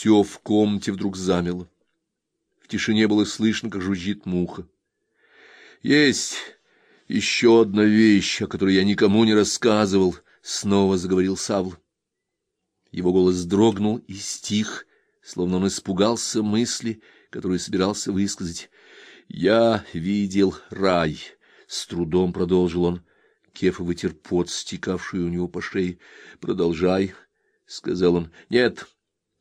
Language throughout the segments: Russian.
Все в комнате вдруг замело. В тишине было слышно, как жужжит муха. Есть еще одна вещь, о которой я никому не рассказывал, — снова заговорил Савл. Его голос дрогнул и стих, словно он испугался мысли, которую собирался высказать. «Я видел рай», — с трудом продолжил он. Кефа вытер пот, стекавший у него по шее. «Продолжай», — сказал он. «Нет», —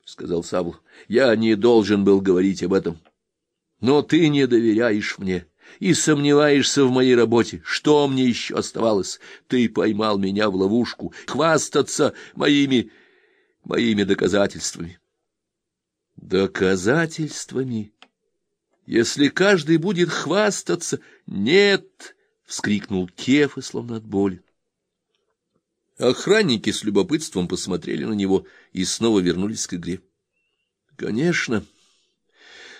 сказал Савл, — «я не должен был говорить об этом. Но ты не доверяешь мне» и сомневаешься в моей работе. Что мне еще оставалось? Ты поймал меня в ловушку. Хвастаться моими... моими доказательствами. Доказательствами? Если каждый будет хвастаться... Нет! — вскрикнул Кефа, словно от боли. Охранники с любопытством посмотрели на него и снова вернулись к игре. Конечно,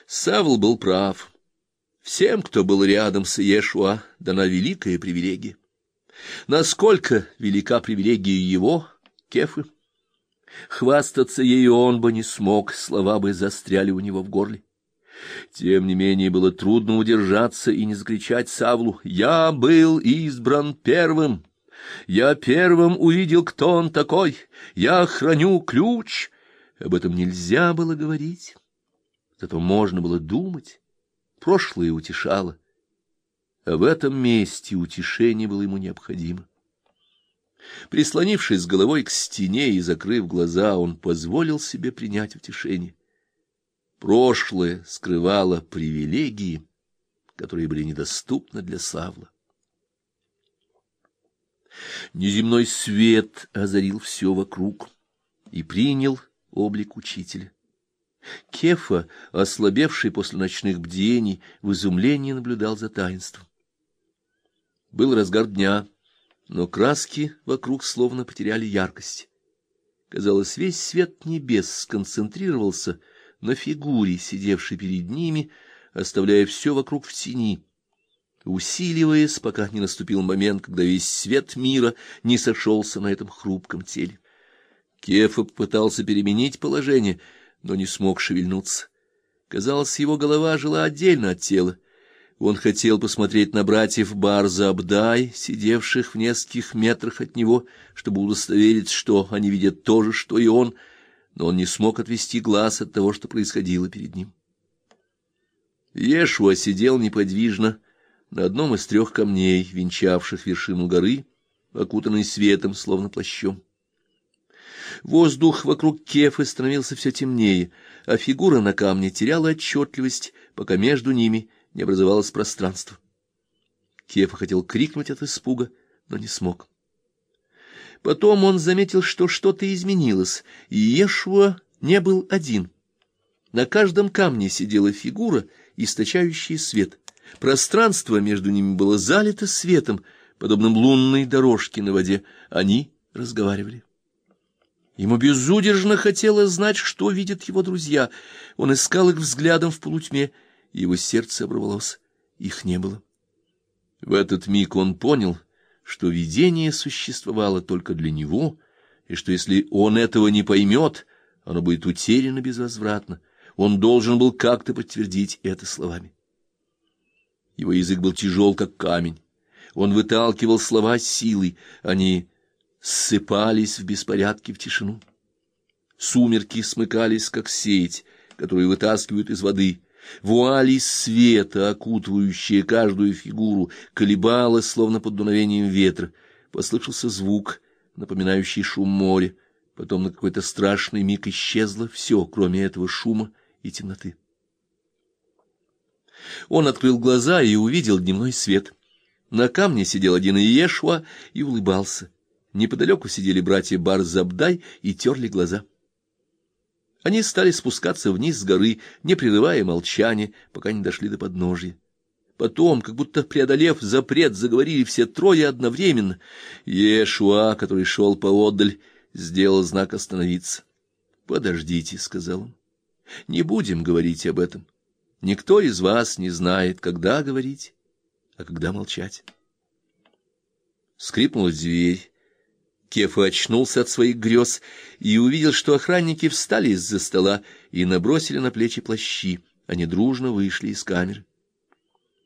Савл был прав. Всем, кто был рядом с Иешуа, дана великая привилегия. Насколько велика привилегия его, Кефы? Хвастаться ею он бы не смог, слова бы застряли у него в горле. Тем не менее было трудно удержаться и не закричать Савлу «Я был избран первым! Я первым увидел, кто он такой! Я храню ключ!» Об этом нельзя было говорить, зато можно было думать. Прошлое утешало, а в этом месте утешение было ему необходимо. Прислонившись головой к стене и закрыв глаза, он позволил себе принять утешение. Прошлое скрывало привилегии, которые были недоступны для Савла. Неземной свет озарил все вокруг и принял облик учителя. Кефа, ослабевший после ночных бдений, в изумлении наблюдал за таинством. Был разгар дня, но краски вокруг словно потеряли яркость. Казалось, весь свет небес сконцентрировался на фигуре, сидевшей перед ними, оставляя все вокруг в тени, усиливаясь, пока не наступил момент, когда весь свет мира не сошелся на этом хрупком теле. Кефа попытался переменить положение — но не смог шевельнуться. Казалось, его голова жила отдельно от тела. Он хотел посмотреть на братьев Барза Абдай, сидевших в нескольких метрах от него, чтобы удостовериться, что они видят то же, что и он, но он не смог отвести глаз от того, что происходило перед ним. Ешуа сидел неподвижно на одном из трех камней, венчавших вершину горы, окутанный светом, словно плащом. Воздух вокруг кефы становился все темнее, а фигура на камне теряла отчетливость, пока между ними не образовалось пространство. Кефа хотел крикнуть от испуга, но не смог. Потом он заметил, что что-то изменилось, и Ешуа не был один. На каждом камне сидела фигура, источающая свет. Пространство между ними было залито светом, подобным лунной дорожке на воде. Они разговаривали. Ему безудержно хотелось знать, что видят его друзья. Он искал их взглядом в полутьме, и его сердце оборвалось. Их не было. В этот миг он понял, что видение существовало только для него, и что если он этого не поймет, оно будет утеряно безвозвратно. Он должен был как-то подтвердить это словами. Его язык был тяжел, как камень. Он выталкивал слова силой, они ссыпались в беспорядке в тишину. Сумерки смыкались, как сеть, которую вытаскивают из воды. Вуали света, окутывающая каждую фигуру, колебалась, словно под дуновением ветра. Послышался звук, напоминающий шум моря. Потом на какой-то страшный миг исчезло все, кроме этого шума и темноты. Он открыл глаза и увидел дневной свет. На камне сидел один Иешуа и улыбался. Неподалеку сидели братья Барзабдай и терли глаза. Они стали спускаться вниз с горы, не прерывая молчания, пока не дошли до подножья. Потом, как будто преодолев запрет, заговорили все трое одновременно. Ешуа, который шел поодаль, сделал знак остановиться. «Подождите», — сказал он, — «не будем говорить об этом. Никто из вас не знает, когда говорить, а когда молчать». Скрипнула дверь Кефа очнулся от своих грез и увидел, что охранники встали из-за стола и набросили на плечи плащи. Они дружно вышли из камеры.